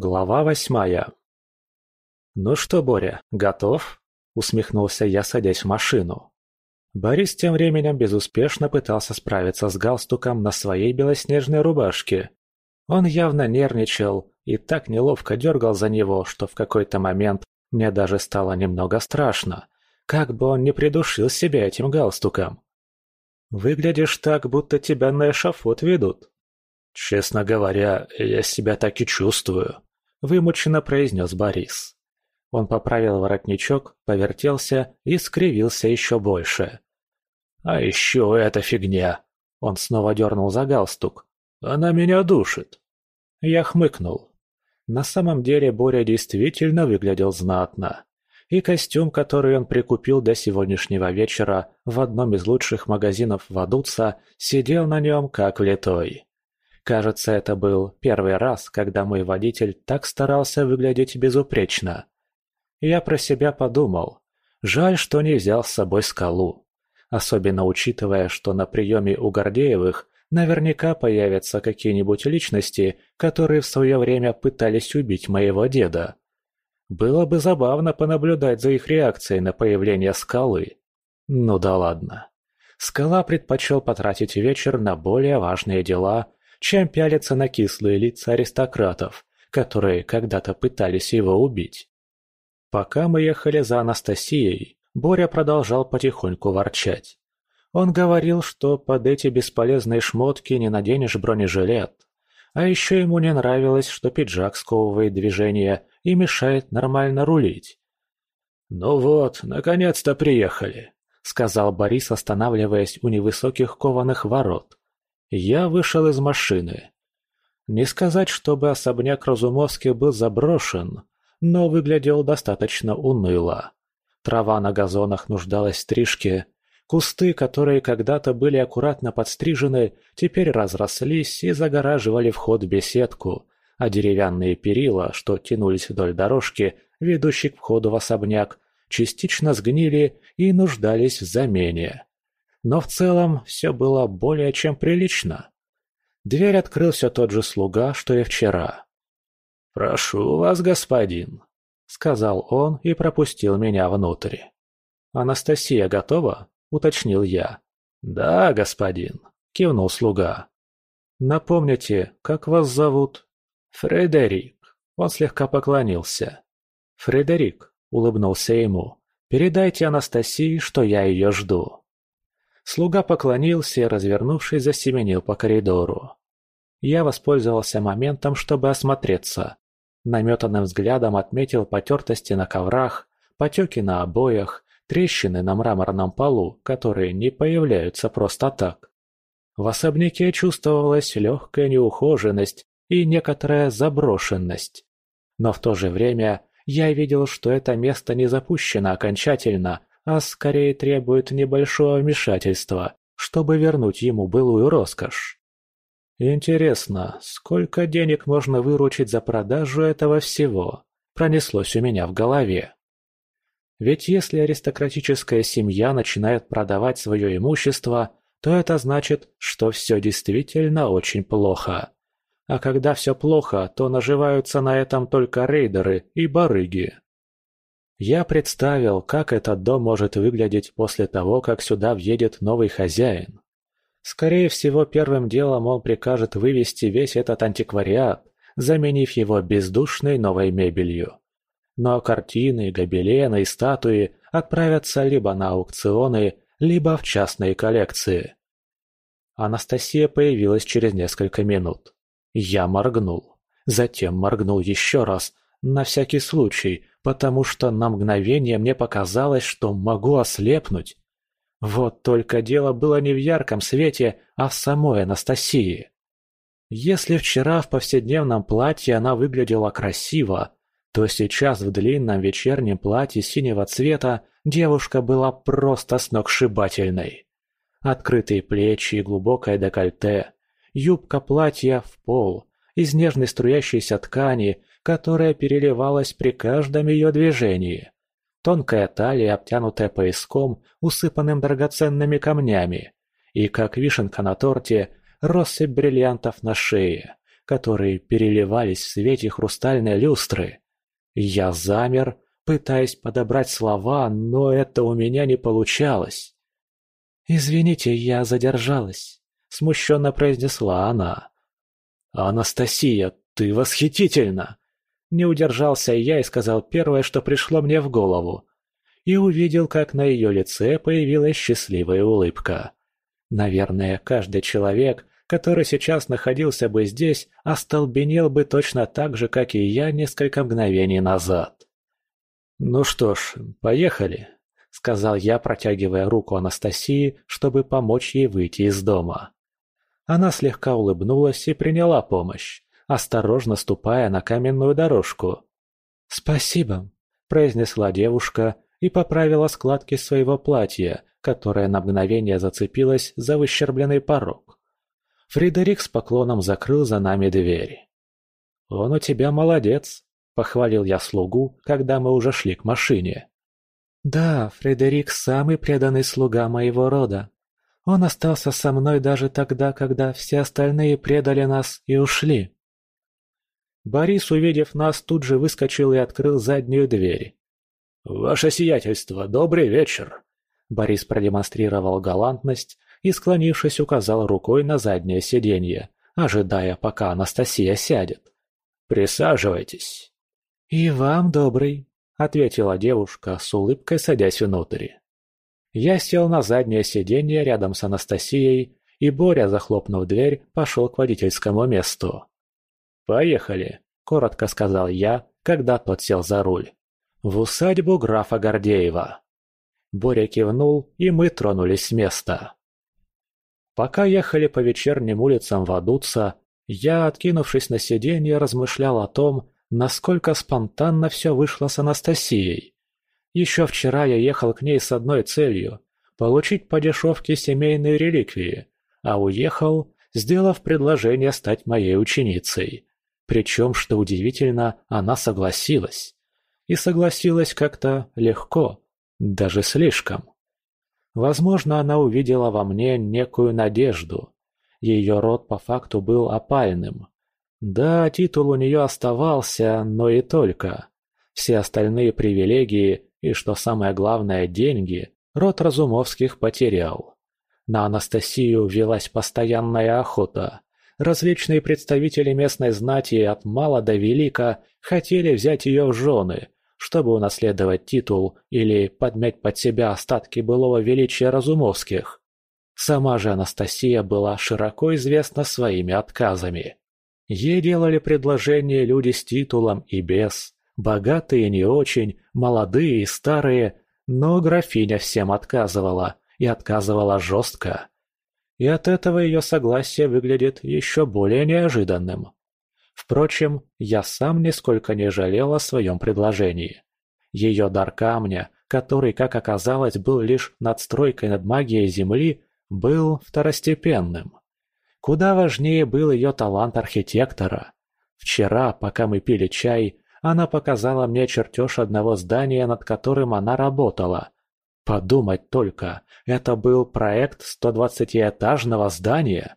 Глава восьмая. «Ну что, Боря, готов?» – усмехнулся я, садясь в машину. Борис тем временем безуспешно пытался справиться с галстуком на своей белоснежной рубашке. Он явно нервничал и так неловко дергал за него, что в какой-то момент мне даже стало немного страшно, как бы он не придушил себя этим галстуком. «Выглядишь так, будто тебя на эшафот ведут». «Честно говоря, я себя так и чувствую», – вымученно произнес Борис. Он поправил воротничок, повертелся и скривился еще больше. «А еще эта фигня!» Он снова дернул за галстук. «Она меня душит!» Я хмыкнул. На самом деле Боря действительно выглядел знатно. И костюм, который он прикупил до сегодняшнего вечера в одном из лучших магазинов Вадуца, сидел на нем как влитой. Кажется, это был первый раз, когда мой водитель так старался выглядеть безупречно. Я про себя подумал. Жаль, что не взял с собой скалу. Особенно учитывая, что на приеме у Гордеевых наверняка появятся какие-нибудь личности, которые в свое время пытались убить моего деда. Было бы забавно понаблюдать за их реакцией на появление скалы. Ну да ладно. Скала предпочел потратить вечер на более важные дела чем пялиться на кислые лица аристократов, которые когда-то пытались его убить. Пока мы ехали за Анастасией, Боря продолжал потихоньку ворчать. Он говорил, что под эти бесполезные шмотки не наденешь бронежилет. А еще ему не нравилось, что пиджак сковывает движение и мешает нормально рулить. «Ну вот, наконец-то приехали», — сказал Борис, останавливаясь у невысоких кованых ворот. Я вышел из машины. Не сказать, чтобы особняк Разумовских был заброшен, но выглядел достаточно уныло. Трава на газонах нуждалась в стрижке, кусты, которые когда-то были аккуратно подстрижены, теперь разрослись и загораживали вход в беседку, а деревянные перила, что тянулись вдоль дорожки, ведущей к входу в особняк, частично сгнили и нуждались в замене. Но в целом все было более чем прилично. Дверь открыл все тот же слуга, что и вчера. «Прошу вас, господин», — сказал он и пропустил меня внутрь. «Анастасия готова?» — уточнил я. «Да, господин», — кивнул слуга. «Напомните, как вас зовут?» «Фредерик». Он слегка поклонился. «Фредерик», — улыбнулся ему, — «передайте Анастасии, что я ее жду». Слуга поклонился и, развернувшись, засеменил по коридору. Я воспользовался моментом, чтобы осмотреться. Наметанным взглядом отметил потертости на коврах, потеки на обоях, трещины на мраморном полу, которые не появляются просто так. В особняке чувствовалась легкая неухоженность и некоторая заброшенность. Но в то же время я видел, что это место не запущено окончательно, а скорее требует небольшого вмешательства, чтобы вернуть ему былую роскошь. Интересно, сколько денег можно выручить за продажу этого всего? Пронеслось у меня в голове. Ведь если аристократическая семья начинает продавать свое имущество, то это значит, что все действительно очень плохо. А когда все плохо, то наживаются на этом только рейдеры и барыги. Я представил, как этот дом может выглядеть после того, как сюда въедет новый хозяин. Скорее всего, первым делом он прикажет вывести весь этот антиквариат, заменив его бездушной новой мебелью. Но картины, гобелены и статуи отправятся либо на аукционы, либо в частные коллекции. Анастасия появилась через несколько минут. Я моргнул. Затем моргнул еще раз, на всякий случай, потому что на мгновение мне показалось, что могу ослепнуть. Вот только дело было не в ярком свете, а в самой Анастасии. Если вчера в повседневном платье она выглядела красиво, то сейчас в длинном вечернем платье синего цвета девушка была просто сногсшибательной. Открытые плечи и глубокое декольте, юбка платья в пол, из нежной струящейся ткани, которая переливалась при каждом ее движении. Тонкая талия, обтянутая пояском, усыпанным драгоценными камнями. И, как вишенка на торте, россыпь бриллиантов на шее, которые переливались в свете хрустальной люстры. Я замер, пытаясь подобрать слова, но это у меня не получалось. «Извините, я задержалась», — смущенно произнесла она. «Анастасия, ты восхитительна!» Не удержался я и сказал первое, что пришло мне в голову. И увидел, как на ее лице появилась счастливая улыбка. Наверное, каждый человек, который сейчас находился бы здесь, остолбенел бы точно так же, как и я несколько мгновений назад. «Ну что ж, поехали», — сказал я, протягивая руку Анастасии, чтобы помочь ей выйти из дома. Она слегка улыбнулась и приняла помощь, осторожно ступая на каменную дорожку. «Спасибо», — произнесла девушка и поправила складки своего платья, которое на мгновение зацепилось за выщербленный порог. Фредерик с поклоном закрыл за нами дверь. «Он у тебя молодец», — похвалил я слугу, когда мы уже шли к машине. «Да, Фредерик самый преданный слуга моего рода. Он остался со мной даже тогда, когда все остальные предали нас и ушли». Борис, увидев нас, тут же выскочил и открыл заднюю дверь. «Ваше сиятельство, добрый вечер!» Борис продемонстрировал галантность и, склонившись, указал рукой на заднее сиденье, ожидая, пока Анастасия сядет. «Присаживайтесь». «И вам добрый», — ответила девушка с улыбкой, садясь внутрь. Я сел на заднее сиденье рядом с Анастасией, и Боря, захлопнув дверь, пошел к водительскому месту. «Поехали», — коротко сказал я, когда тот сел за руль. «В усадьбу графа Гордеева». Боря кивнул, и мы тронулись с места. Пока ехали по вечерним улицам Вадуца, я, откинувшись на сиденье, размышлял о том, насколько спонтанно все вышло с Анастасией. Еще вчера я ехал к ней с одной целью – получить по дешевке семейные реликвии, а уехал, сделав предложение стать моей ученицей. Причем, что удивительно, она согласилась. И согласилась как-то легко, даже слишком. Возможно, она увидела во мне некую надежду. Ее род по факту был опальным. Да, титул у нее оставался, но и только. Все остальные привилегии и, что самое главное, деньги род Разумовских потерял. На Анастасию велась постоянная охота. Различные представители местной знати от мала до велика хотели взять ее в жены, чтобы унаследовать титул или подмять под себя остатки былого величия Разумовских. Сама же Анастасия была широко известна своими отказами. Ей делали предложения люди с титулом и без, богатые и не очень, молодые и старые, но графиня всем отказывала, и отказывала жестко. И от этого ее согласие выглядит еще более неожиданным. Впрочем, я сам нисколько не жалел о своем предложении. Ее дар камня, который, как оказалось, был лишь надстройкой над магией Земли, был второстепенным. Куда важнее был ее талант архитектора. Вчера, пока мы пили чай, она показала мне чертеж одного здания, над которым она работала. Подумать только, это был проект 120-этажного здания.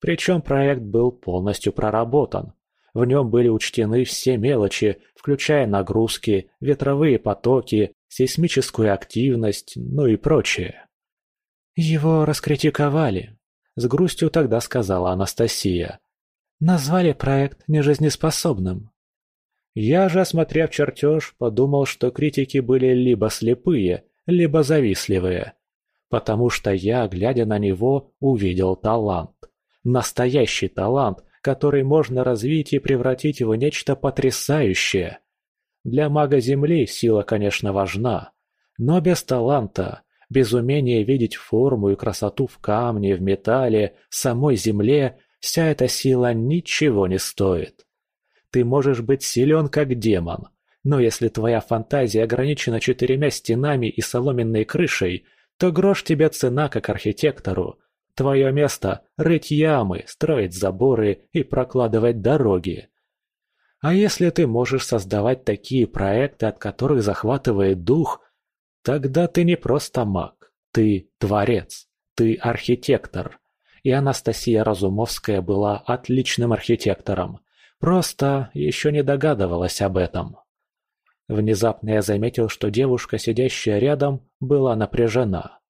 Причем проект был полностью проработан. В нем были учтены все мелочи, включая нагрузки, ветровые потоки, сейсмическую активность, ну и прочее. «Его раскритиковали», — с грустью тогда сказала Анастасия. «Назвали проект нежизнеспособным». Я же, осмотрев чертеж, подумал, что критики были либо слепые, либо завистливые. Потому что я, глядя на него, увидел талант. Настоящий талант, который можно развить и превратить в нечто потрясающее. Для мага Земли сила, конечно, важна, но без таланта, без умения видеть форму и красоту в камне, в металле, в самой Земле, вся эта сила ничего не стоит. Ты можешь быть силен как демон, но если твоя фантазия ограничена четырьмя стенами и соломенной крышей, то грош тебе цена как архитектору, Твое место – рыть ямы, строить заборы и прокладывать дороги. А если ты можешь создавать такие проекты, от которых захватывает дух, тогда ты не просто маг, ты творец, ты архитектор. и Анастасия Разумовская была отличным архитектором, просто еще не догадывалась об этом. Внезапно я заметил, что девушка, сидящая рядом, была напряжена.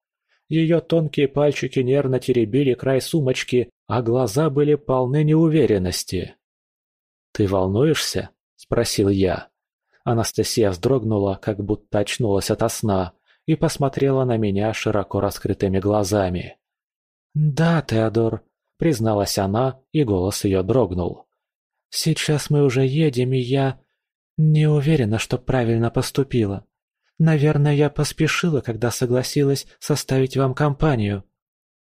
Ее тонкие пальчики нервно теребили край сумочки, а глаза были полны неуверенности. «Ты волнуешься?» – спросил я. Анастасия вздрогнула, как будто очнулась ото сна, и посмотрела на меня широко раскрытыми глазами. «Да, Теодор», — призналась она, и голос ее дрогнул. «Сейчас мы уже едем, и я не уверена, что правильно поступила. Наверное, я поспешила, когда согласилась составить вам компанию».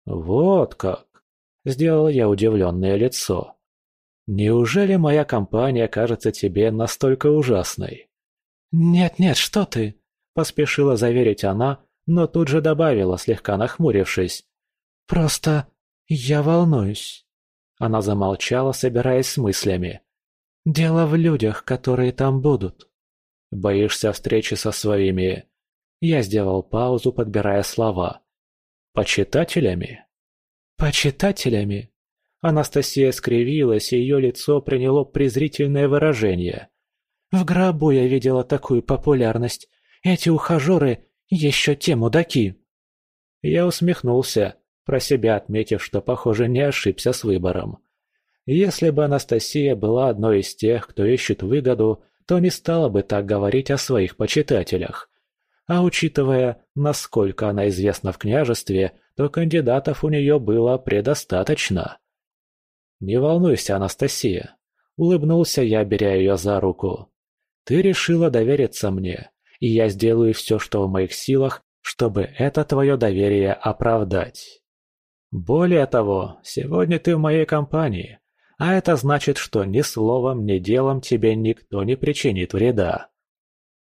«Вот как!» — сделал я удивленное лицо. «Неужели моя компания кажется тебе настолько ужасной?» «Нет-нет, что ты!» — поспешила заверить она, но тут же добавила, слегка нахмурившись. «Просто я волнуюсь». Она замолчала, собираясь с мыслями. «Дело в людях, которые там будут». «Боишься встречи со своими...» Я сделал паузу, подбирая слова. «Почитателями?» «Почитателями?» Анастасия скривилась, и ее лицо приняло презрительное выражение. В гробу я видела такую популярность. Эти ухажеры еще те мудаки. Я усмехнулся, про себя отметив, что, похоже, не ошибся с выбором. Если бы Анастасия была одной из тех, кто ищет выгоду, то не стала бы так говорить о своих почитателях. А учитывая, насколько она известна в княжестве, то кандидатов у нее было предостаточно. «Не волнуйся, Анастасия», — улыбнулся я, беря ее за руку. Ты решила довериться мне, и я сделаю все, что в моих силах, чтобы это твое доверие оправдать. Более того, сегодня ты в моей компании, а это значит, что ни словом, ни делом тебе никто не причинит вреда.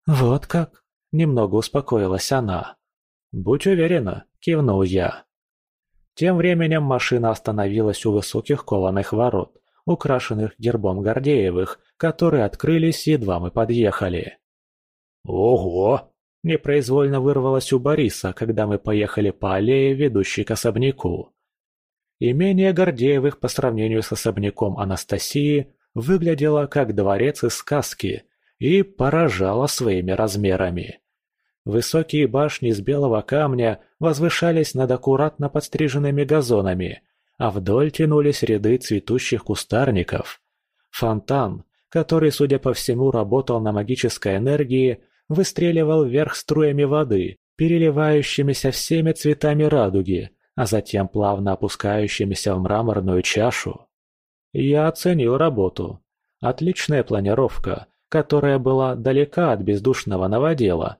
Вот как? Немного успокоилась она. Будь уверена, кивнул я. Тем временем машина остановилась у высоких кованых ворот, украшенных гербом Гордеевых, которые открылись, едва мы подъехали. «Ого!» – непроизвольно вырвалось у Бориса, когда мы поехали по аллее, ведущей к особняку. Имение Гордеевых по сравнению с особняком Анастасии выглядело как дворец из сказки и поражало своими размерами. Высокие башни из белого камня возвышались над аккуратно подстриженными газонами, а вдоль тянулись ряды цветущих кустарников. Фонтан, который, судя по всему, работал на магической энергии, выстреливал вверх струями воды, переливающимися всеми цветами радуги, а затем плавно опускающимися в мраморную чашу. Я оценил работу. Отличная планировка, которая была далека от бездушного новодела.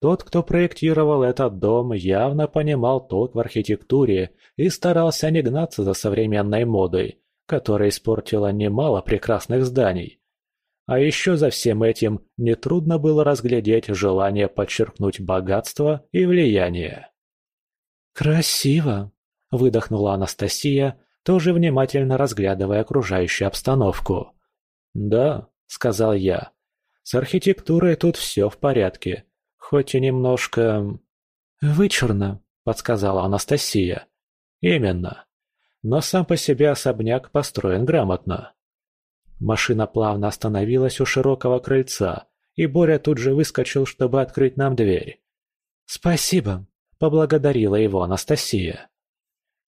Тот, кто проектировал этот дом, явно понимал толк в архитектуре и старался не гнаться за современной модой, которая испортила немало прекрасных зданий. А еще за всем этим нетрудно было разглядеть желание подчеркнуть богатство и влияние. «Красиво!» – выдохнула Анастасия, тоже внимательно разглядывая окружающую обстановку. «Да», – сказал я, – «с архитектурой тут все в порядке, хоть и немножко...» «Вычурно», – подсказала Анастасия. «Именно но сам по себе особняк построен грамотно. Машина плавно остановилась у широкого крыльца, и Боря тут же выскочил, чтобы открыть нам дверь. «Спасибо», — поблагодарила его Анастасия.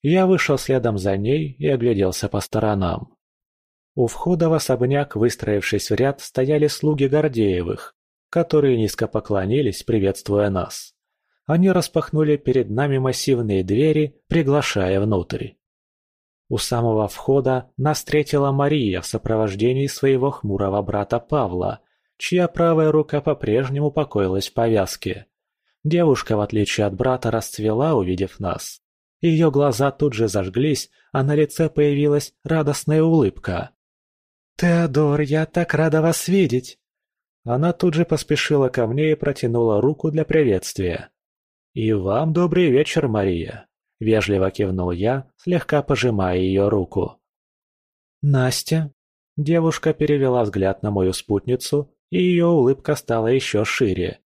Я вышел следом за ней и огляделся по сторонам. У входа в особняк, выстроившись в ряд, стояли слуги Гордеевых, которые низко поклонились, приветствуя нас. Они распахнули перед нами массивные двери, приглашая внутрь. У самого входа нас встретила Мария в сопровождении своего хмурого брата Павла, чья правая рука по-прежнему покоилась в повязке. Девушка, в отличие от брата, расцвела, увидев нас. Ее глаза тут же зажглись, а на лице появилась радостная улыбка. «Теодор, я так рада вас видеть!» Она тут же поспешила ко мне и протянула руку для приветствия. «И вам добрый вечер, Мария!» – вежливо кивнул я, слегка пожимая ее руку. «Настя?» Девушка перевела взгляд на мою спутницу, и ее улыбка стала еще шире.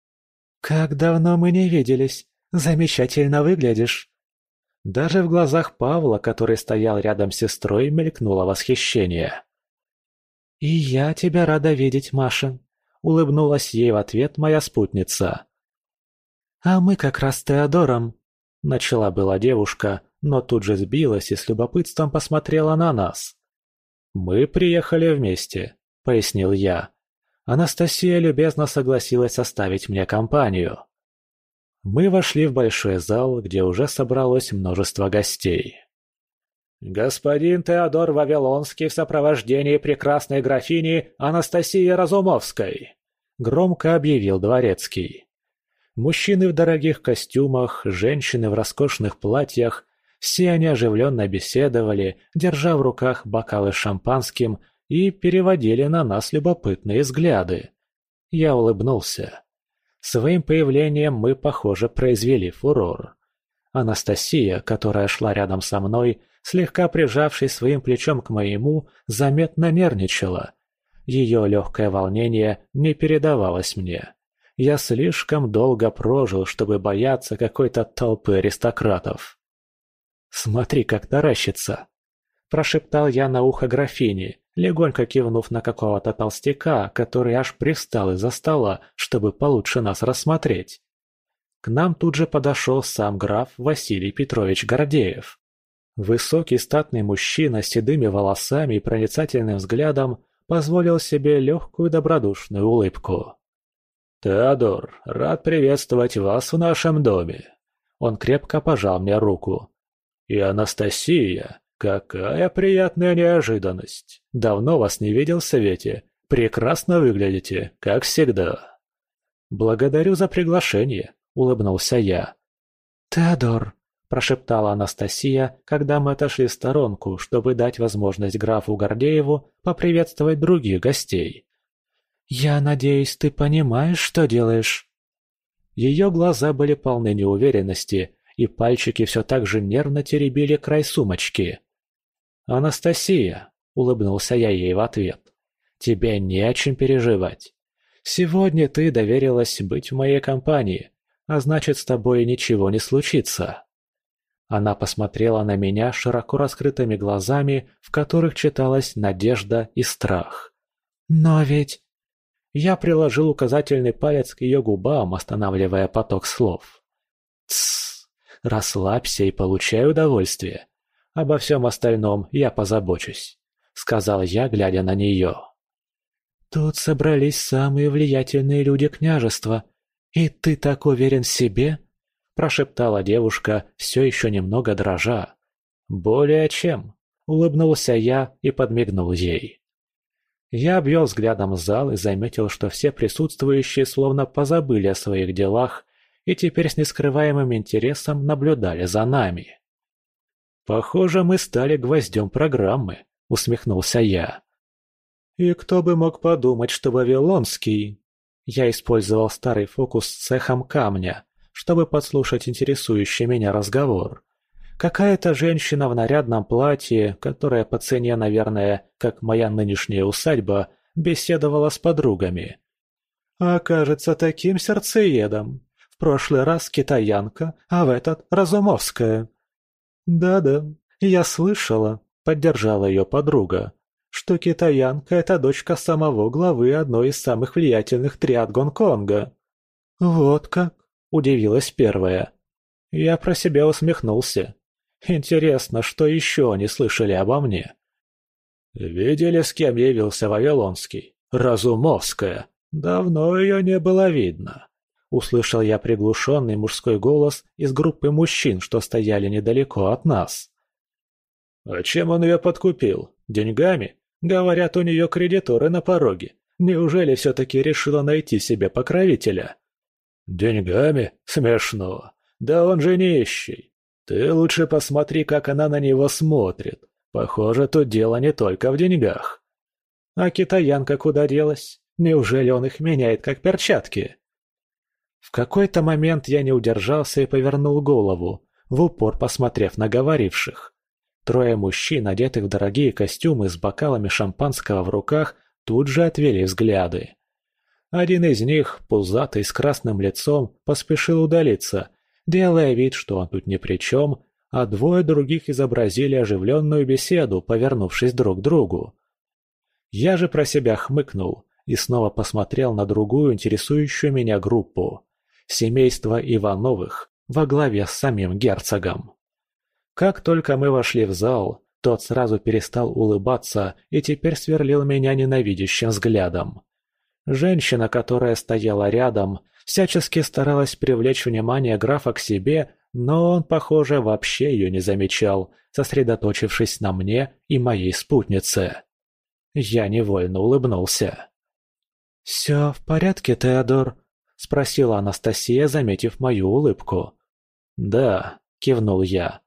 «Как давно мы не виделись! Замечательно выглядишь!» Даже в глазах Павла, который стоял рядом с сестрой, мелькнуло восхищение. «И я тебя рада видеть, Маша», — улыбнулась ей в ответ моя спутница. «А мы как раз с Теодором», — начала была девушка, но тут же сбилась и с любопытством посмотрела на нас. «Мы приехали вместе», — пояснил я. Анастасия любезно согласилась составить мне компанию. Мы вошли в большой зал, где уже собралось множество гостей. «Господин Теодор Вавилонский в сопровождении прекрасной графини Анастасии Разумовской», — громко объявил дворецкий. Мужчины в дорогих костюмах, женщины в роскошных платьях, все они оживленно беседовали, держа в руках бокалы с шампанским и переводили на нас любопытные взгляды. Я улыбнулся. Своим появлением мы, похоже, произвели фурор. Анастасия, которая шла рядом со мной, слегка прижавшись своим плечом к моему, заметно нервничала. Ее легкое волнение не передавалось мне. Я слишком долго прожил, чтобы бояться какой-то толпы аристократов. «Смотри, как таращится!» – прошептал я на ухо графини, легонько кивнув на какого-то толстяка, который аж пристал из-за стола, чтобы получше нас рассмотреть. К нам тут же подошел сам граф Василий Петрович Гордеев. Высокий статный мужчина с седыми волосами и проницательным взглядом позволил себе легкую добродушную улыбку. «Теодор, рад приветствовать вас в нашем доме!» Он крепко пожал мне руку. «И Анастасия, какая приятная неожиданность! Давно вас не видел в Совете. Прекрасно выглядите, как всегда!» «Благодарю за приглашение», — улыбнулся я. «Теодор», – прошептала Анастасия, когда мы отошли в сторонку, чтобы дать возможность графу Гордееву поприветствовать других гостей. «Я надеюсь, ты понимаешь, что делаешь?» Ее глаза были полны неуверенности, и пальчики все так же нервно теребили край сумочки. «Анастасия», — улыбнулся я ей в ответ, — «тебе не о чем переживать. Сегодня ты доверилась быть в моей компании, а значит, с тобой ничего не случится». Она посмотрела на меня широко раскрытыми глазами, в которых читалась надежда и страх. «Но ведь...» Я приложил указательный палец к ее губам, останавливая поток слов. «Тссс, расслабься и получай удовольствие. Обо всем остальном я позабочусь», — сказал я, глядя на нее. «Тут собрались самые влиятельные люди княжества, и ты так уверен в себе?» прошептала девушка, все еще немного дрожа. «Более чем», — улыбнулся я и подмигнул ей. Я обвел взглядом зал и заметил, что все присутствующие словно позабыли о своих делах и теперь с нескрываемым интересом наблюдали за нами. «Похоже, мы стали гвоздем программы», — усмехнулся я. «И кто бы мог подумать, что Вавилонский...» Я использовал старый фокус с цехом камня, чтобы подслушать интересующий меня разговор. Какая-то женщина в нарядном платье, которая по цене, наверное, как моя нынешняя усадьба, беседовала с подругами. А кажется таким сердцеедом. В прошлый раз китаянка, а в этот Разумовская. Да-да, я слышала, поддержала ее подруга, что китаянка – это дочка самого главы одной из самых влиятельных триад Гонконга. Вот как? удивилась первая. Я про себя усмехнулся. Интересно, что еще они слышали обо мне? Видели, с кем явился Вавилонский? Разумовская. Давно ее не было видно. Услышал я приглушенный мужской голос из группы мужчин, что стояли недалеко от нас. А чем он ее подкупил? Деньгами? Говорят, у нее кредиторы на пороге. Неужели все-таки решила найти себе покровителя? «Деньгами? Смешно. Да он же нищий. Ты лучше посмотри, как она на него смотрит. Похоже, тут дело не только в деньгах». «А китаянка куда делась? Неужели он их меняет, как перчатки?» В какой-то момент я не удержался и повернул голову, в упор посмотрев на говоривших. Трое мужчин, одетых в дорогие костюмы с бокалами шампанского в руках, тут же отвели взгляды. Один из них, пузатый с красным лицом, поспешил удалиться, делая вид, что он тут ни при чем, а двое других изобразили оживленную беседу, повернувшись друг к другу. Я же про себя хмыкнул и снова посмотрел на другую интересующую меня группу – семейство Ивановых во главе с самим герцогом. Как только мы вошли в зал, тот сразу перестал улыбаться и теперь сверлил меня ненавидящим взглядом. Женщина, которая стояла рядом, всячески старалась привлечь внимание графа к себе, но он, похоже, вообще ее не замечал, сосредоточившись на мне и моей спутнице. Я невольно улыбнулся. «Все в порядке, Теодор?» – спросила Анастасия, заметив мою улыбку. «Да», – кивнул я.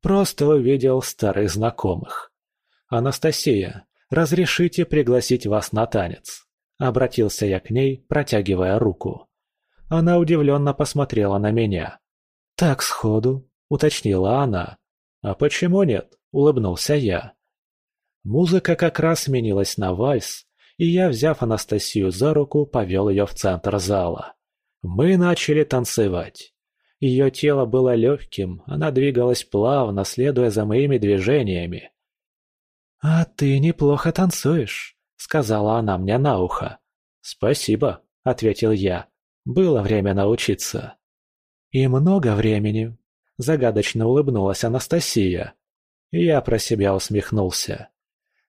«Просто увидел старых знакомых. Анастасия, разрешите пригласить вас на танец?» – обратился я к ней, протягивая руку. Она удивленно посмотрела на меня. «Так сходу?» – уточнила она. «А почему нет?» – улыбнулся я. Музыка как раз сменилась на вальс, и я, взяв Анастасию за руку, повел ее в центр зала. Мы начали танцевать. Ее тело было легким, она двигалась плавно, следуя за моими движениями. «А ты неплохо танцуешь», — сказала она мне на ухо. «Спасибо», — ответил я. Было время научиться. И много времени. Загадочно улыбнулась Анастасия. Я про себя усмехнулся.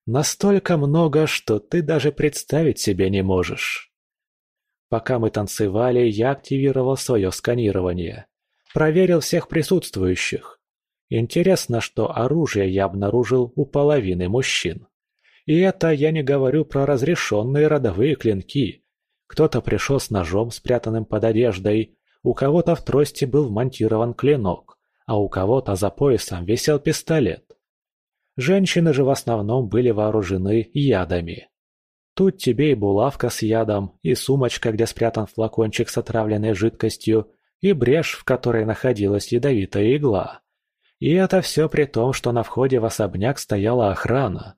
Настолько много, что ты даже представить себе не можешь. Пока мы танцевали, я активировал свое сканирование. Проверил всех присутствующих. Интересно, что оружие я обнаружил у половины мужчин. И это я не говорю про разрешенные родовые клинки. Кто-то пришел с ножом, спрятанным под одеждой, у кого-то в трости был вмонтирован клинок, а у кого-то за поясом висел пистолет. Женщины же в основном были вооружены ядами. Тут тебе и булавка с ядом, и сумочка, где спрятан флакончик с отравленной жидкостью, и брешь, в которой находилась ядовитая игла. И это все при том, что на входе в особняк стояла охрана.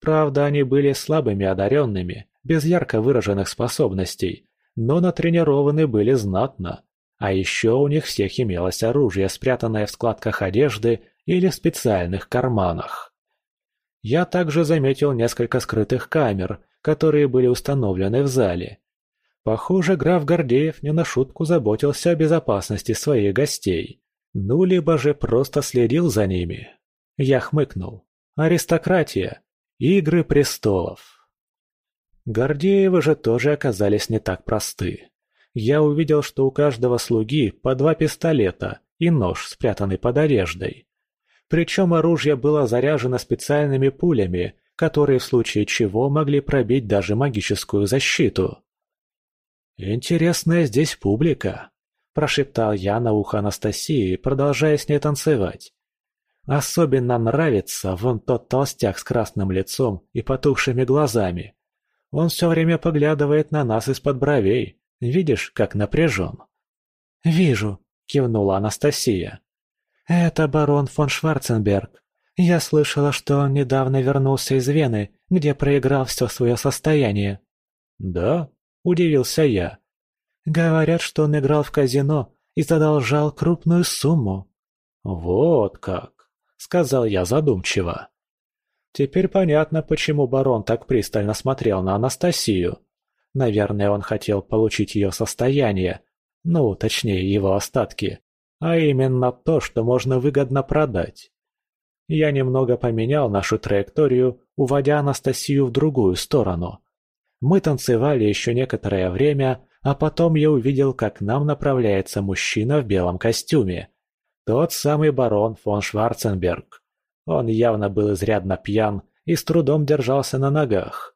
Правда, они были слабыми одаренными, без ярко выраженных способностей, но натренированы были знатно. А еще у них всех имелось оружие, спрятанное в складках одежды или в специальных карманах. Я также заметил несколько скрытых камер, которые были установлены в зале. Похоже, граф Гордеев не на шутку заботился о безопасности своих гостей. Ну, либо же просто следил за ними. Я хмыкнул. Аристократия. Игры престолов. Гордеевы же тоже оказались не так просты. Я увидел, что у каждого слуги по два пистолета и нож, спрятанный под одеждой. Причем оружие было заряжено специальными пулями, которые в случае чего могли пробить даже магическую защиту. «Интересная здесь публика», – прошептал я на ухо Анастасии, продолжая с ней танцевать. «Особенно нравится вон тот толстяк с красным лицом и потухшими глазами. Он все время поглядывает на нас из-под бровей. Видишь, как напряжен?» «Вижу», — кивнула Анастасия. «Это барон фон Шварценберг. Я слышала, что он недавно вернулся из Вены, где проиграл все свое состояние». «Да?» — удивился я. «Говорят, что он играл в казино и задолжал крупную сумму». «Вот как!» — сказал я задумчиво. Теперь понятно, почему барон так пристально смотрел на Анастасию. Наверное, он хотел получить ее состояние, ну, точнее, его остатки, а именно то, что можно выгодно продать. Я немного поменял нашу траекторию, уводя Анастасию в другую сторону. Мы танцевали еще некоторое время, а потом я увидел, как к нам направляется мужчина в белом костюме. Тот самый барон фон Шварценберг. Он явно был изрядно пьян и с трудом держался на ногах.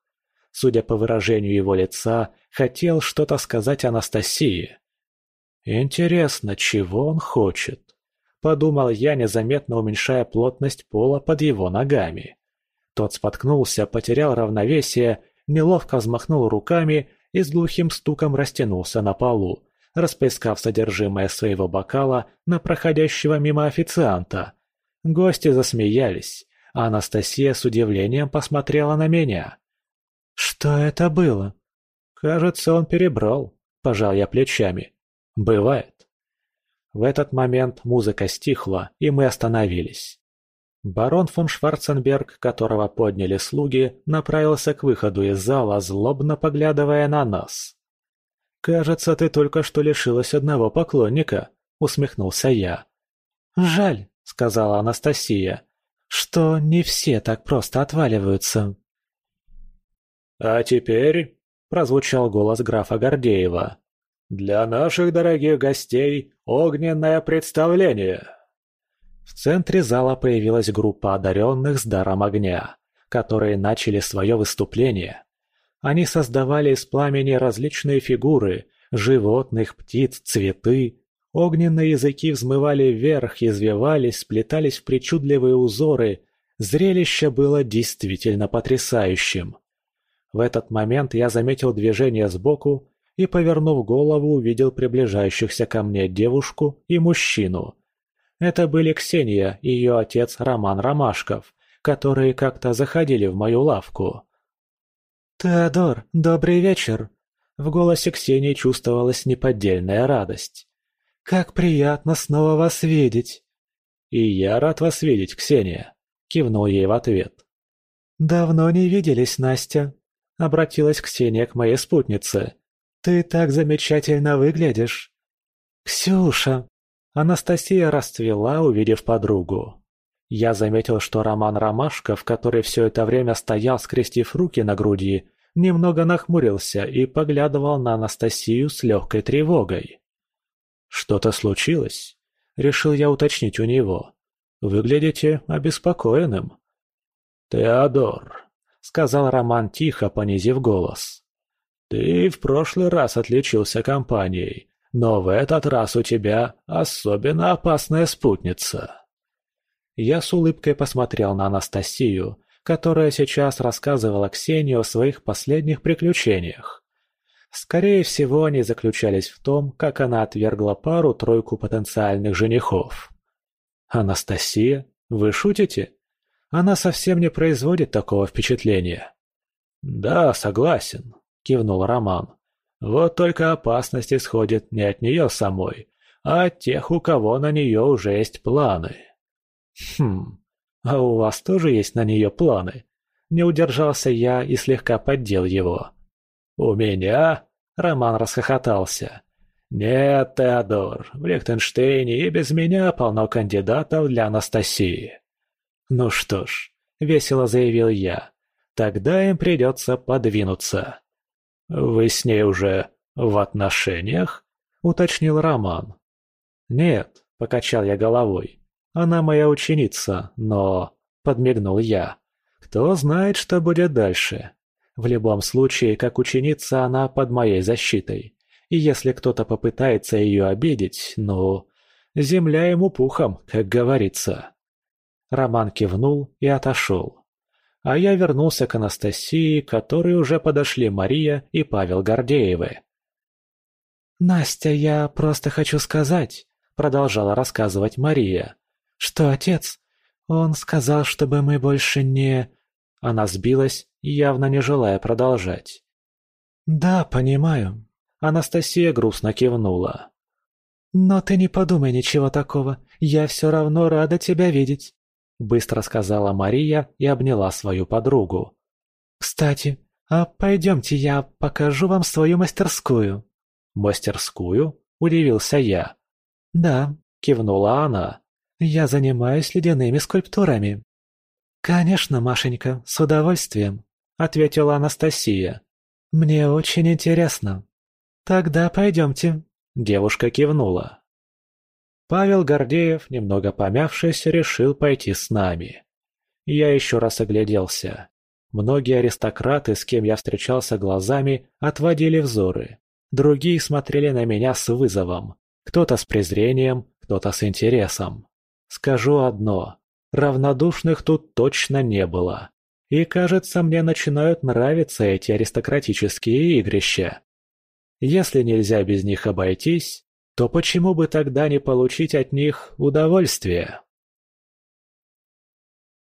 Судя по выражению его лица, хотел что-то сказать Анастасии. «Интересно, чего он хочет?» – подумал я, незаметно уменьшая плотность пола под его ногами. Тот споткнулся, потерял равновесие, неловко взмахнул руками и с глухим стуком растянулся на полу, расплескав содержимое своего бокала на проходящего мимо официанта – Гости засмеялись, а Анастасия с удивлением посмотрела на меня. «Что это было?» «Кажется, он перебрал», – пожал я плечами. «Бывает». В этот момент музыка стихла, и мы остановились. Барон фон Шварценберг, которого подняли слуги, направился к выходу из зала, злобно поглядывая на нас. «Кажется, ты только что лишилась одного поклонника», — усмехнулся я. «Жаль», — сказала Анастасия, — «что не все так просто отваливаются». «А теперь», — прозвучал голос графа Гордеева, — «для наших дорогих гостей огненное представление». В центре зала появилась группа одаренных с даром огня, которые начали свое выступление. Они создавали из пламени различные фигуры – животных, птиц, цветы. Огненные языки взмывали вверх, извивались, сплетались в причудливые узоры. Зрелище было действительно потрясающим. В этот момент я заметил движение сбоку и, повернув голову, увидел приближающихся ко мне девушку и мужчину. Это были Ксения и ее отец Роман Ромашков, которые как-то заходили в мою лавку. «Теодор, добрый вечер!» В голосе Ксении чувствовалась неподдельная радость. «Как приятно снова вас видеть!» «И я рад вас видеть, Ксения!» — кивнул ей в ответ. «Давно не виделись, Настя!» — обратилась Ксения к моей спутнице. «Ты так замечательно выглядишь!» «Ксюша!» Анастасия расцвела, увидев подругу. Я заметил, что Роман Ромашков, который все это время стоял, скрестив руки на груди, немного нахмурился и поглядывал на Анастасию с легкой тревогой. «Что-то случилось?» — решил я уточнить у него. «Выглядите обеспокоенным». «Теодор», — сказал Роман тихо, понизив голос. «Ты в прошлый раз отличился компанией, но в этот раз у тебя особенно опасная спутница». Я с улыбкой посмотрел на Анастасию, которая сейчас рассказывала Ксении о своих последних приключениях. Скорее всего, они заключались в том, как она отвергла пару-тройку потенциальных женихов. «Анастасия? Вы шутите? Она совсем не производит такого впечатления». «Да, согласен», — кивнул Роман. «Вот только опасность исходит не от нее самой, а от тех, у кого на нее уже есть планы». «Хм, а у вас тоже есть на нее планы?» Не удержался я и слегка поддел его. «У меня?» — Роман расхохотался. «Нет, Теодор, в Лихтенштейне и без меня полно кандидатов для Анастасии». «Ну что ж», — весело заявил я, — «тогда им придется подвинуться». «Вы с ней уже в отношениях?» — уточнил Роман. «Нет», — покачал я головой. Она моя ученица, но...» — подмигнул я. «Кто знает, что будет дальше. В любом случае, как ученица, она под моей защитой. И если кто-то попытается ее обидеть, ну... Земля ему пухом, как говорится». Роман кивнул и отошел. А я вернулся к Анастасии, к которой уже подошли Мария и Павел Гордеевы. «Настя, я просто хочу сказать», — продолжала рассказывать Мария, «Что, отец? Он сказал, чтобы мы больше не...» Она сбилась, явно не желая продолжать. «Да, понимаю». Анастасия грустно кивнула. «Но ты не подумай ничего такого. Я все равно рада тебя видеть», — быстро сказала Мария и обняла свою подругу. «Кстати, а пойдемте я покажу вам свою мастерскую». «Мастерскую?» — удивился я. «Да», — кивнула она. Я занимаюсь ледяными скульптурами». «Конечно, Машенька, с удовольствием», — ответила Анастасия. «Мне очень интересно». «Тогда пойдемте», — девушка кивнула. Павел Гордеев, немного помявшись, решил пойти с нами. Я еще раз огляделся. Многие аристократы, с кем я встречался глазами, отводили взоры. Другие смотрели на меня с вызовом. Кто-то с презрением, кто-то с интересом. Скажу одно. Равнодушных тут точно не было. И, кажется, мне начинают нравиться эти аристократические игрища. Если нельзя без них обойтись, то почему бы тогда не получить от них удовольствие?